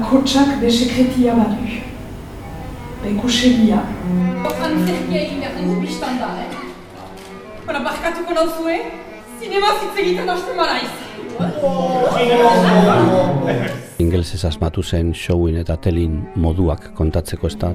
bakotsak be sekretia badu. Be kusegia. Antzerkia egin behar dugu biztan da, eh? Bara, barkatuko nauzue, zinema zitzegiten hasten maraiz. Ingelsez asmatu zen showin eta telin moduak kontatzeko ez da.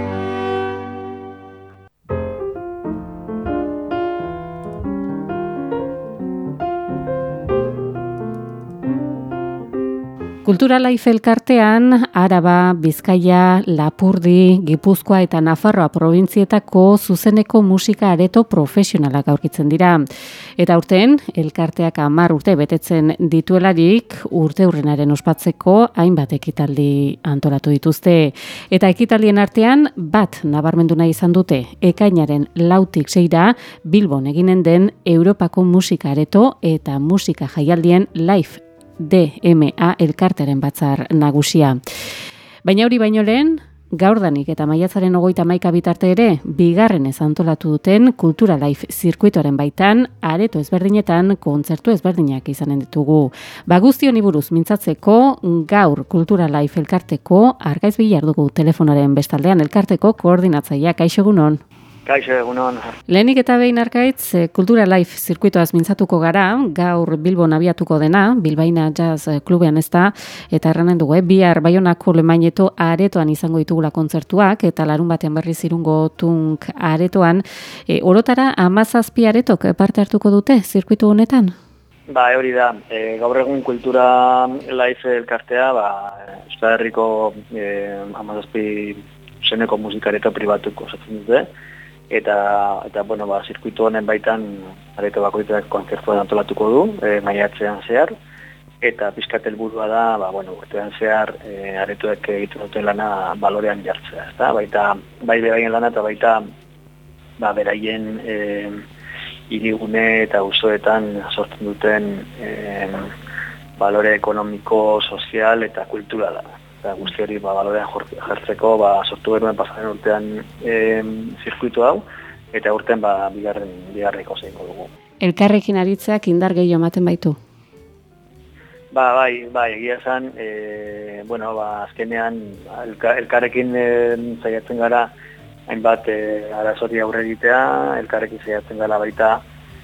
Kultura Life elkartean Araba, Bizkaia, Lapurdi, Gipuzkoa eta Nafarroa probintzietako zuzeneko musika areto profesionalak aurkitzen dira. Eta urten, elkarteak amar urte betetzen dituelarik urte urrenaren ospatzeko hainbat ekitaldi antolatu dituzte. Eta ekitaldien artean bat nabarmendu nahi izan dute ekainaren lautik zeira Bilbon eginen den Europako musika areto eta musika jaialdien live DMA elkarteren batzar nagusia. Baina hori baino lehen, gaurdanik eta maiatzaren ogoita maika bitarte ere, bigarren ez duten Kultura Life zirkuitoaren baitan, areto ezberdinetan, kontzertu ezberdinak izanen ditugu. Ba guztion buruz mintzatzeko, gaur Kultura Life elkarteko, argaiz bilar dugu telefonaren bestaldean elkarteko koordinatzaileak aixogunon. Kaixo egunon. Lehenik eta behin arkaitz, eh, Kultura Life zirkuitoaz mintzatuko gara, gaur Bilbon abiatuko dena, Bilbaina Jazz eh, Klubean ez da, eta erranen dugu, eh? bihar Baionako lemaineto aretoan izango ditugula kontzertuak, eta larun batean berriz irungo tunk aretoan. E, orotara, amazazpi aretok parte hartuko dute zirkuitu honetan? Ba, hori da, e, gaur egun Kultura Life elkartea, ba, Euskal Herriko e, amazazpi zeneko musikareto pribatuko osatzen dute, eta eta bueno ba zirkuitu honen baitan areto bakoitzak kontzertua antolatuko du e, maiatzean zehar. Eta pizkat helburua da ba bueno urtean zehar e, aretoek egiten duten lana balorean jartzea ezta? Baita bai beraien lana eta baita ba beraien e, irigune eta usoetan sortzen duten e, balore ekonomiko, sozial eta kulturala eta guzti hori ba, balorean jartzeko ba, sortu beruen pasaren urtean e, zirkuitu hau, eta urtean ba, bigarren, bigarreko zeinko dugu. Elkarrekin aritzeak indar gehiago ematen baitu? Ba, bai, bai, egia esan, e, bueno, ba, azkenean elka, elkarrekin e, zaiatzen gara, hainbat e, arazori aurre egitea, elkarrekin zaiatzen gara baita,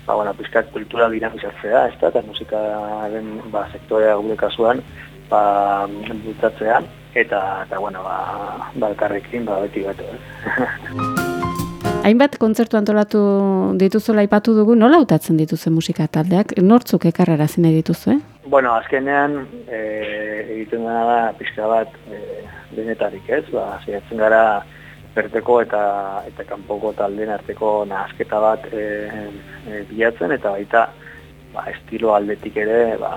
ba, bueno, pizkat kultura dinamizatzea, ez da, eta musikaren ba, sektorea gure kasuan, ba, bultatzea, eta, eta bueno, ba, balkarrekin, ba, beti bat, Hainbat kontzertu antolatu dituzuela aipatu dugu, nola utatzen dituzen musika taldeak? Nortzuk ekarrara zine dituzu, eh? Bueno, azkenean, e, egiten dena da, pixka bat, e, denetarik ez, ba, ziatzen gara, berteko eta eta kanpoko taldeen arteko nahazketa bat e, e, bilatzen eta baita ba, estilo aldetik ere ba,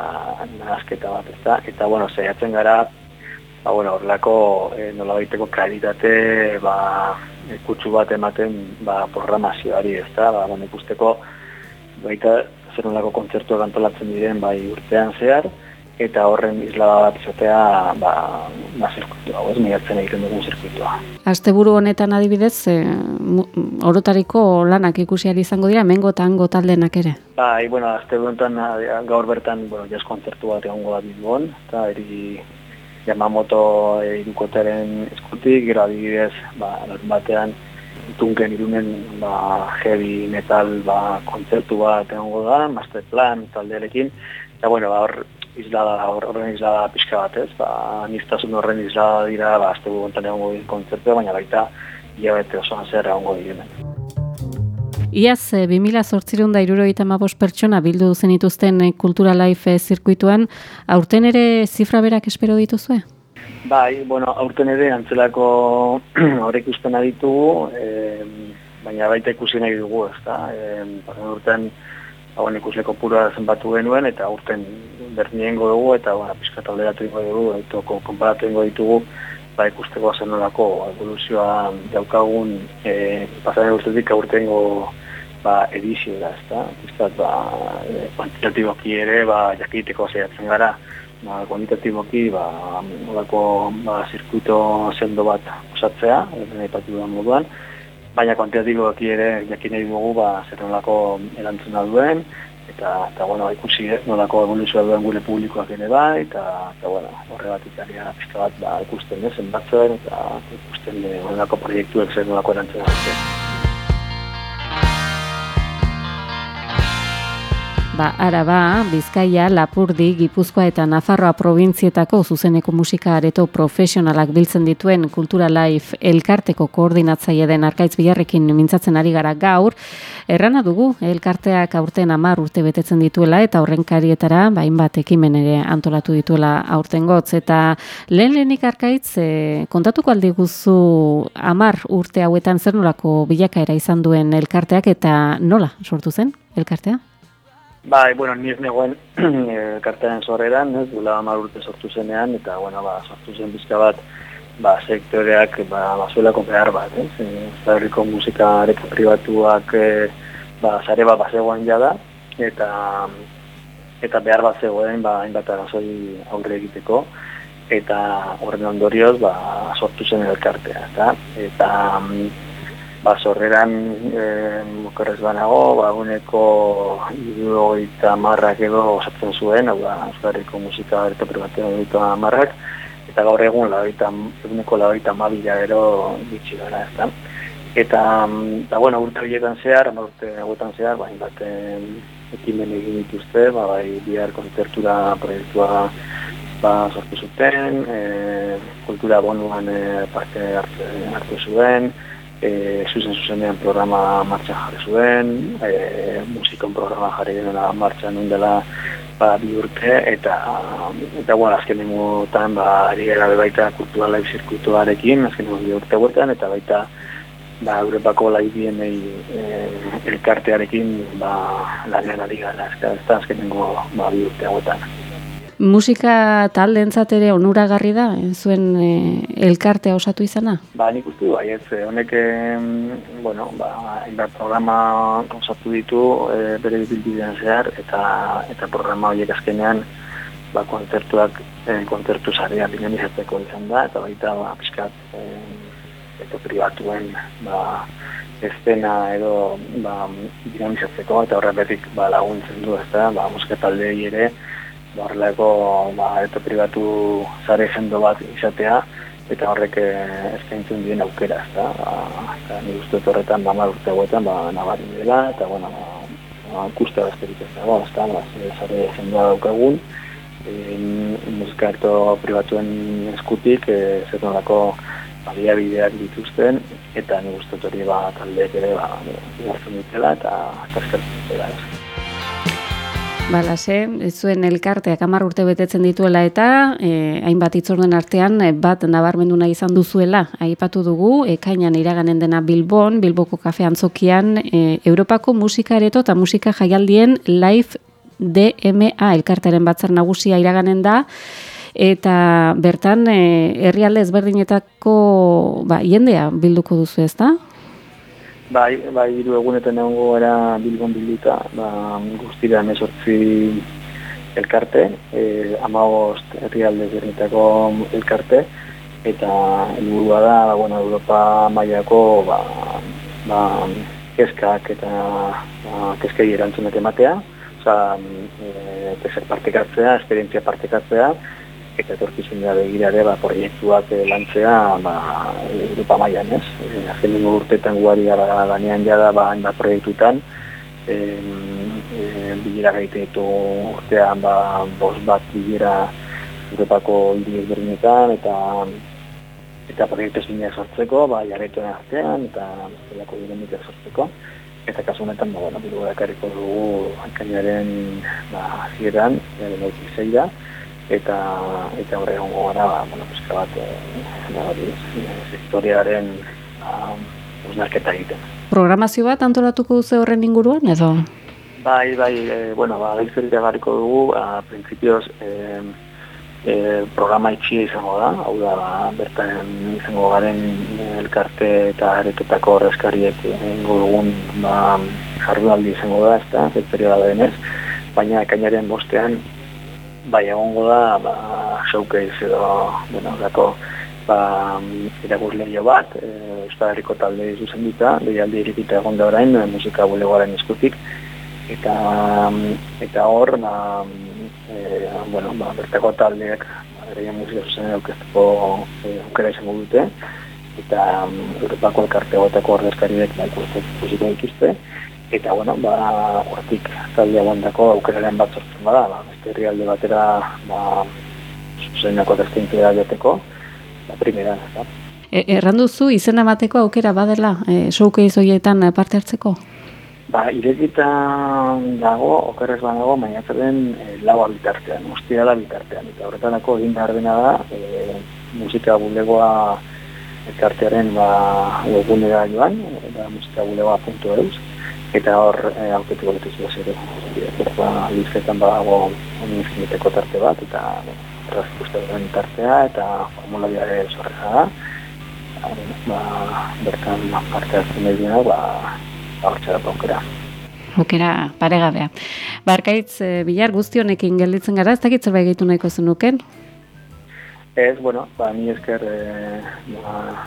nazketa bat ez da. Eta, bueno, zeiatzen gara, ba, bueno, horrelako e, nola baiteko kalitate ba, kutsu bat ematen ba, programazioari ez da. Ba, bueno, ikusteko baita zer nolako kontzertuak antolatzen diren bai urtean zehar, eta horren isla bat izatea ba, ba zirkuitu hau, ez miratzen egiten dugun zirkuitua. Asteburu honetan adibidez, e, orotariko lanak ikusi izango dira, mengo eta hango taldenak ere? Bai, bueno, asteburu honetan gaur bertan, bueno, jazz kontzertu bat egongo da bilbon, eta eri Yamamoto e, irukoteren eskutik, gero adibidez, ba, batean, tunken irunen ba, heavy metal ba, kontzertu bat egongo da, master plan taldearekin, eta bueno, ba, hor izlada, horren izlada pixka bat ez, ba, niztasun horren izlada dira, ba, azte gontan egongo kontzertu, baina baita, ia bete osoan zer egongo direnen. Iaz, 2000 zortzirun da irurogeita pertsona bildu zen ituzten eh, Kultura Life eh, zirkuituan, aurten ere zifra berak espero dituzue? Bai, bueno, aurten ere antzelako horrek usten ditugu, e, baina baita ikusi nahi dugu, ez da, e, urten, hau ikusleko pura zenbatu genuen, eta urten berdin dugu, eta bueno, pizkat alderatu ingo dugu, eta konparatu ingo ditugu, ba ikusteko zen nolako evoluzioa daukagun e, pasaren urtetik aurtengo ba, edizio da, ez da? Bizkat, ba, e, kuantitatiboki ere, ba, jakiteko zeiatzen gara, ba, kuantitatiboki, ba, olako, ba, zirkuito sendo bat osatzea, nahi patu dudan moduan, baina kuantitatiboki ere jakin nahi dugu, ba, zer nolako erantzuna duen, eta, eta bueno, ikusi, eh, nolako evoluzioa duen gure publikoak ere bai, eta, eta bueno, horre bat italia pizka bat, ba, ikusten, eh, zenbatzen, eta ikusten, eh, nolako proiektuek zer nolako erantzuna duen. Ba, Araba, Bizkaia, Lapurdi, Gipuzkoa eta Nafarroa probintzietako zuzeneko musika areto profesionalak biltzen dituen Kultura Life elkarteko koordinatzaile den Arkaitz Bilarrekin mintzatzen ari gara gaur. Errana dugu, elkarteak aurten amar urte betetzen dituela eta horren karietara, bain bat ekimen ere antolatu dituela aurten gotz. Eta lehen lehenik Arkaitz, e, kontatuko aldi guzu amar urte hauetan zer nolako bilakaera izan duen elkarteak eta nola sortu zen elkartea? Bai, bueno, ni ez negoen kartean sorreran, ez, dula amar urte sortu zenean, eta, bueno, ba, sortu zen bizka bat, ba, sektoreak, ba, bazuelako behar bat, ez, ez herriko musika areka pribatuak, e, ba, zare bat bazegoen jada, eta, eta behar bat zegoen, ba, hainbat arazoi aurre egiteko, eta horren ondorioz, ba, sortu zen elkartea, eta, eta ba, sorreran e, mokerrez banago, ba, uneko irurogeita marrak edo osatzen zuen, hau da, Euskarriko musika privatea edo marrak, eta gaur egun lagoita, eguneko lagoita mabila ero bitxi gara, ez da. Eta, da, bueno, urte horietan zehar, ama urte hauetan zehar, ba, bat, ekimen egin dituzte, ba, bai, bihar konzertura proiektua ba, sortu zuten, e, kultura bonuan e, parte hartu zuen, e, zuzen zuzenean programa martxan jarri zuen, e, musikon programa jarri denela martxan dela ba, bi urte, eta, eta bueno, azken ningutan, ba, ari gara baita kultura live zirkuituarekin, azken ningu bi urte guetan, eta baita ba, Europako laibien e, elkartearekin ba, lanean ari gara, ez da azken ningu ba, bi urte guetan. Musika taldeentzat ere onuragarri da, eh, zuen e, elkartea osatu izana? Ba, nik uste bai, ez, honek, bueno, ba, programa osatu ditu e, bere bilbidean zehar, eta eta programa horiek azkenean, ba, kontzertuak, e, kontzertu zarea dinamizatzeko izan da, eta baita, ba, piskat, e, eta pribatuen, ba, estena edo ba, dinamizatzeko, eta horretik ba, laguntzen du, ez da, ba, musika taldei ere, horrelako ba, eta pribatu zare jendo bat izatea, eta horrek eh, eskaintzen dien aukera, ez da. Eta ni guztu horretan, ba, urte guetan, ba, nabari dela, eta, bueno, ba, ikuste besterik ez dago, ez ba, zare jendoa daukagun, e, musika pribatuen eskutik, e, zer nolako baliabideak dituzten, eta ni guztu hori ba, taldeek ere, ba, dutela, eta kaskertzen dutela, ez. Balase, zuen elkarteak hamar urte betetzen dituela eta eh, hainbat itzorden artean eh, bat nabarmendu nahi izan duzuela. Aipatu dugu, ekainan iraganen dena Bilbon, Bilboko kafe antzokian, eh, Europako musika ereto eta musika jaialdien live DMA elkartaren batzar nagusia iraganen da, eta bertan eh, herrialde ezberdinetako ba, jendea bilduko duzu ez da? Bai, bai, hiru egunetan egongo gara bilbon bilduta, ba, guztira emesortzi elkarte, e, amagost herrialde zernetako elkarte, eta helburua da, ba, bueno, Europa mailako ba, ba, keskak eta ba, keskei erantzunak ematea, oza, e, partekatzea, esperientzia partekatzea, eta etorkizun da begirare ba, proiektuak eh, lantzea ba, Europa mailan ez. E, azken dugu urteetan guari gara lanean jada ba, hainbat proiektutan, e, e, bilera gaiteetu urtean ba, bos bat bilera Europako hiri ezberdinetan eta eta proiektu ezbinia sortzeko, ba, jarretuen artean eta bestelako dinamika sortzeko. Eta kasu honetan, ba, bueno, bilura ekarriko dugu hankariaren ba, zieran, e, zeira, eta eta horre egongo gara, ba, bueno, pizka bat, e, hori, sektoriaren usnarketa egiten. Programazio bat antolatuko duze horren inguruan, edo? Bai, bai, e, bueno, ba, garriko dugu, a, prinsipioz, e, e, programa itxia izango da, hau da, ba, bertan izango garen elkarte eta areketako horrezkariek egingo dugun ba, jardunaldi izango da, ez da, denez, baina ekainaren bostean, bai egongo da, ba, showcase edo, bueno, dako, ba, irakus lehio bat, e, Euskal Herriko talde zuzen dita, lehialdi irikita egon da orain, musika bulegoaren eskutik, eta eta hor, ba, e, bueno, ba, bertako taldeak beraien musika zuzen aukesteko e, izango dute. Eta um, Europako elkarte goteko ordezkariek ba, ikusiko ikizte eta bueno, ba, hortik talde aguantako aukeraren bat sortzen bada, ba, beste herrialde batera ba, zuzenako testa integral jateko, ba, primera, eta. E, erranduzu izena bateko aukera badela, e, showcase horietan parte hartzeko? Ba, irekita dago, okerrez badago, maiatzaren e, laua bitartean, ostia da bitartean. Eta horretarako egin behar dena da, e, musika bulegoa elkartearen ba, webgunera joan, eta musika bulegoa.eus, eta hor e, auketiko letu zua zere. Ba, lizketan badago infiniteko tarte bat, eta erraz den tartea, eta formulariare zorreza da. Ba, bertan parte hartzen nahi ba, hortxe da aukera. Aukera paregabea. Barkaitz, e, bilar guzti honekin gelditzen gara, ez dakit zerbait gehitu nahiko zenuken? Ez, bueno, ba, ni esker e, ba,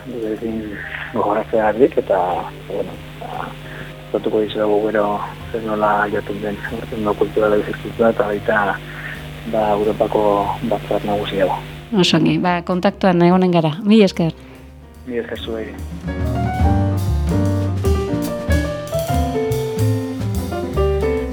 gogoratzea eta, bueno, ba, zatuko dizudago gero zer nola jatun den, no kulturala bizizkitua, eta baita, ba, Europako batzar nagusiago. Osongi, ba, kontaktuan egonen gara. Mi esker. Mi esker zuei.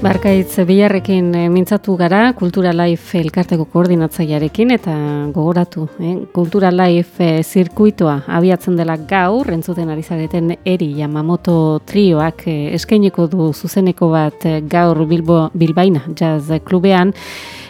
Barkaitz biharrekin e, mintzatu gara Kultura Life elkarteko koordinatzailearekin eta gogoratu, eh? Kultura Life e, zirkuitoa abiatzen dela gaur, entzuten ari zareten eri Yamamoto trioak e, eskainiko du zuzeneko bat gaur Bilbo Bilbaina Jazz Klubean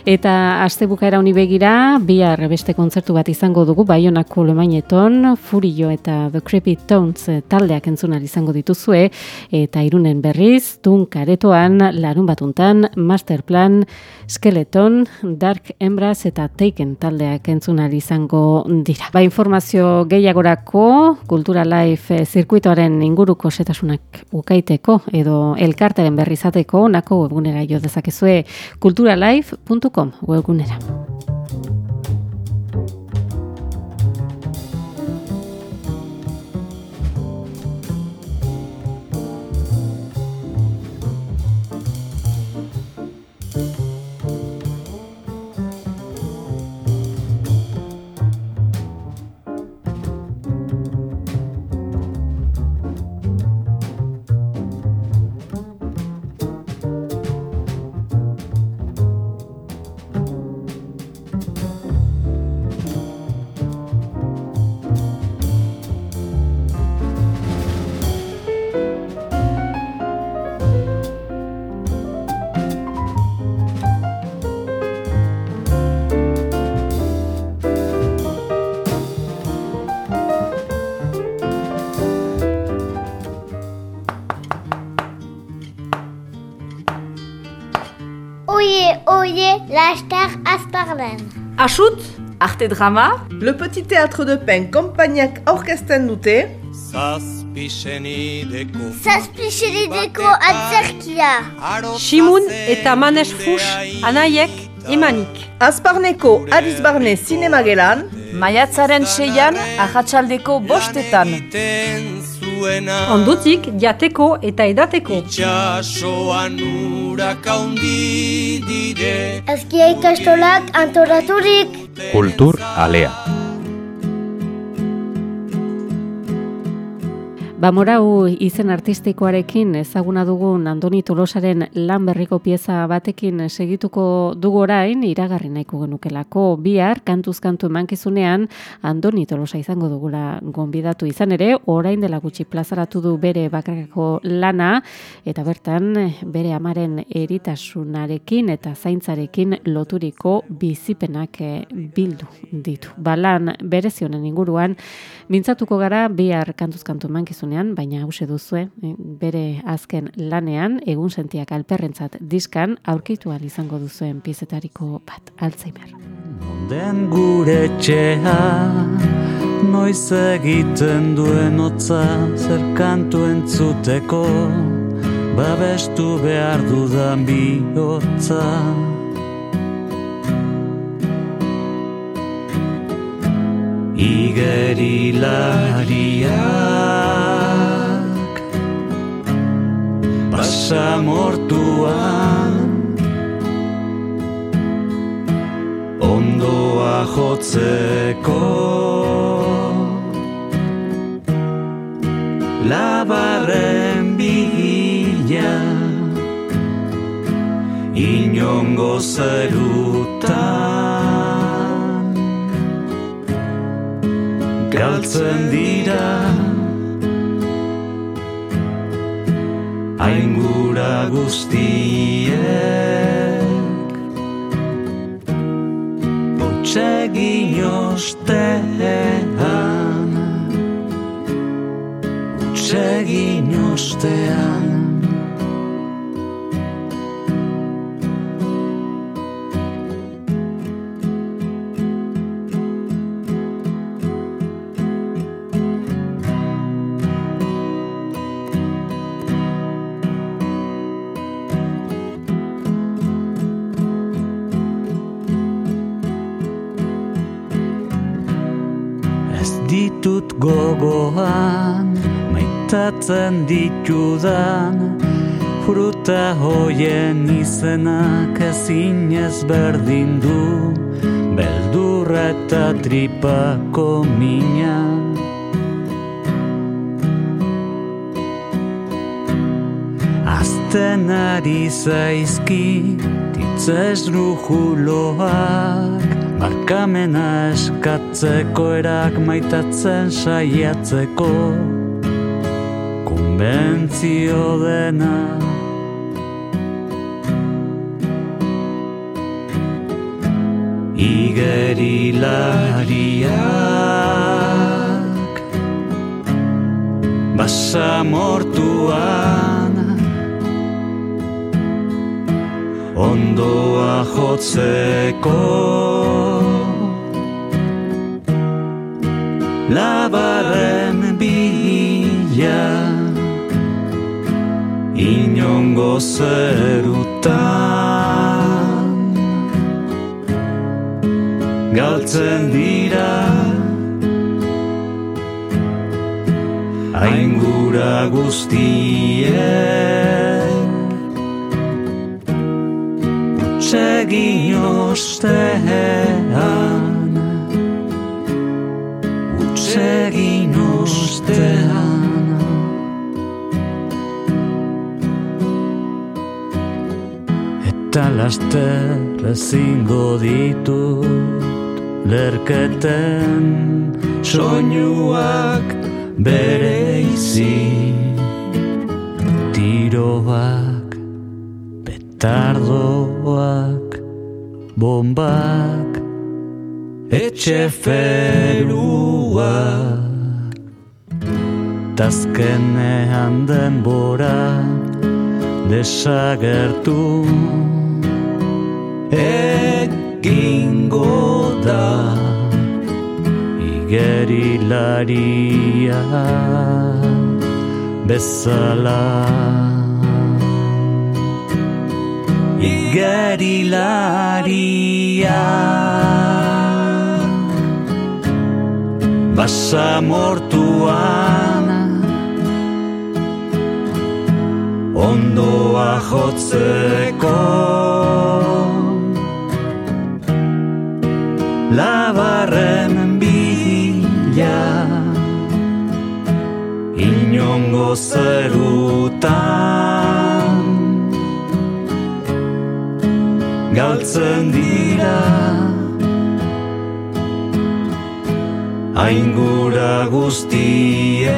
Eta aste bukaera honi begira, bihar beste kontzertu bat izango dugu, Baionako Lemaineton, Furio eta The Creepy Tones taldeak entzunari izango dituzue, eta irunen berriz, Dun Karetoan, Larun Batuntan, Masterplan, Skeleton, Dark Embras eta Taken taldeak entzunari izango dira. Ba, informazio gehiagorako, Kultura Life zirkuitoaren inguruko setasunak ukaiteko, edo elkartaren berrizateko, nako webgunera jo dezakezue, kulturalife.com webgunera. Asparden. Achout, arte drama. Le petit théâtre de Pen, Compagnac orkesten dute. Zazpixerideko atzerkia. Shimun eta Manes Fush anaiek emanik. Azparneko Adiz Barne Cinema Gelan. Maiatzaren seian, ahatsaldeko bostetan. Ondutik, jateko eta edateko. Itxasoan urak haundi dire. Ezkia ikastolak antoraturik. Kultur alea. Ba morau izen artistikoarekin ezaguna dugun Andoni Tolosaren lan berriko pieza batekin segituko dugu orain iragarri nahiko genukelako bihar kantuz kantu emankizunean Andoni Tolosa izango dugula gonbidatu izan ere orain dela gutxi plazaratu du bere bakarako lana eta bertan bere amaren eritasunarekin eta zaintzarekin loturiko bizipenak eh, bildu ditu. Balan berezionen inguruan mintzatuko gara bihar kantuz kantu emankizunean baina hause duzue, eh, bere azken lanean, egun sentiak alperrentzat diskan, aurkitu izango duzuen pizetariko bat, Alzheimer. Den gure txea Noiz egiten duen otza Zer kantu entzuteko Babestu behar dudan bihotza Igerilariak Pasamortuan Ondoa jotzeko Labarren bila. Inongo zerutan. Galtzen dira guztiek. Utsegin ostean. Utsegin ostean gogoan Maitatzen ditudan Fruta hoien izenak ezin ez berdin du Beldurra eta tripako mina. Azten ari zaizki Titzez rujuloak Barkamena eskatzeko erak maitatzen saiatzeko. Konbentzio dena. Igerilariak Basamortuan Ondoa jotzeko Labarren bila Inongo zerutan. Galtzen dira Aingura guztiek. Utsegin ostean Eta laster ezingo ditut Lerketen soinuak bere izi. Tiroak, petardoak, bombak Etxe feruak Tazkenean denbora desagertu Egingo da Igerilaria bezala. Igerilaria Basamortuan Ondoa jotzeko Labarren bila. Inongo zerutan. Galtzen dira. Aingura guztiek.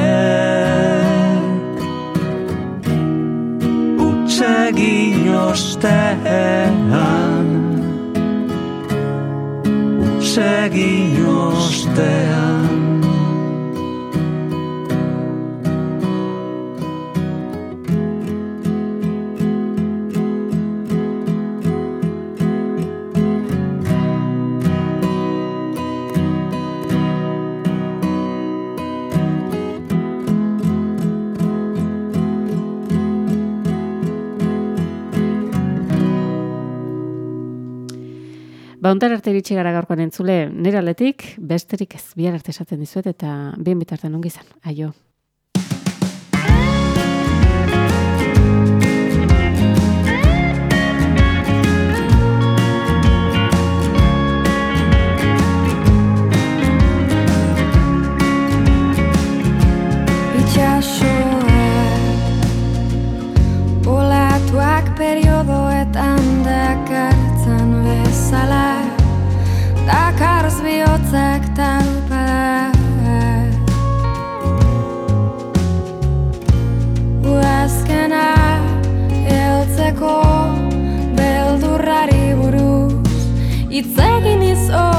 Utsegin ostean Utsegin ostean Ba, ontar arte iritsi gara gaurkoan entzule, nire aletik, besterik ez, bihar arte esaten dizuet, eta bien bitartan ongi izan. Aio. It's agony's all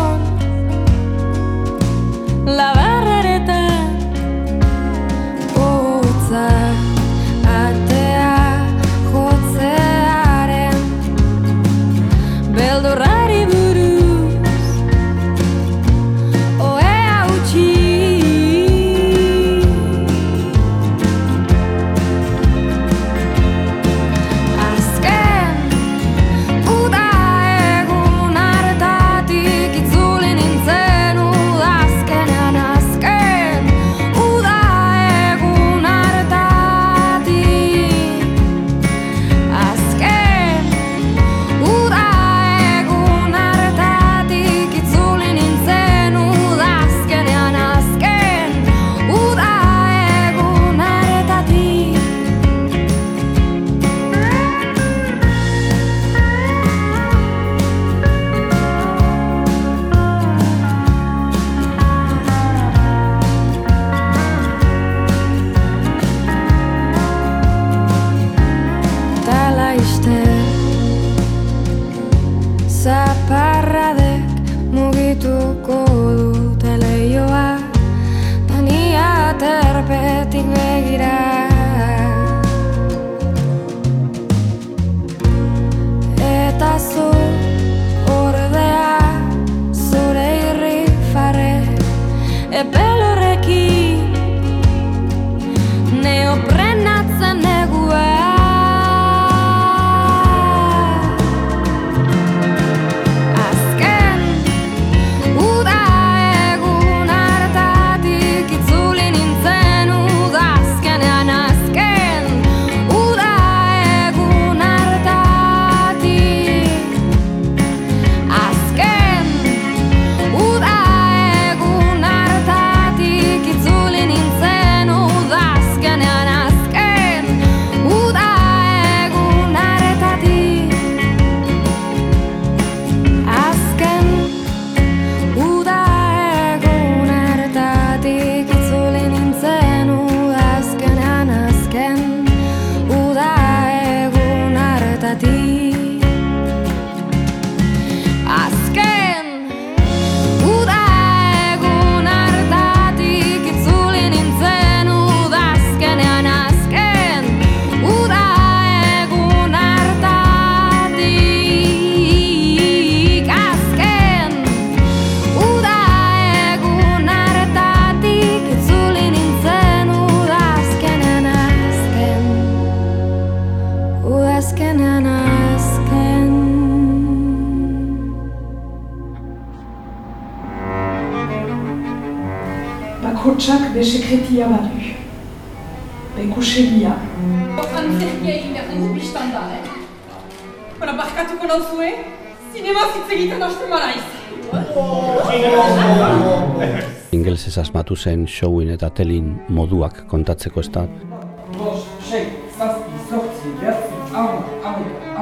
Bakotsak be sekretia badu. Bekusegia. Antzerkia egin behar dugu biztan da, eh? Bara, barkatuko nauzue, zinema zitz egiten hasten maraiz. Ingelsez asmatu zen showin eta telin moduak kontatzeko ez da. Bost, sei, zazpi, zortzi, behatzi, hamar,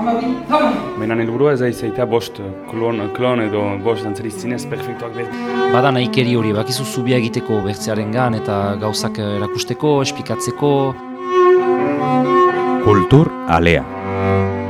Baina helburua ez da izaita bost klon, klon edo bost dantzari zinez perfektuak behar. Bada nahikeri hori, bakizu zubia egiteko bertzearen gan eta gauzak erakusteko, espikatzeko. Kultur alea.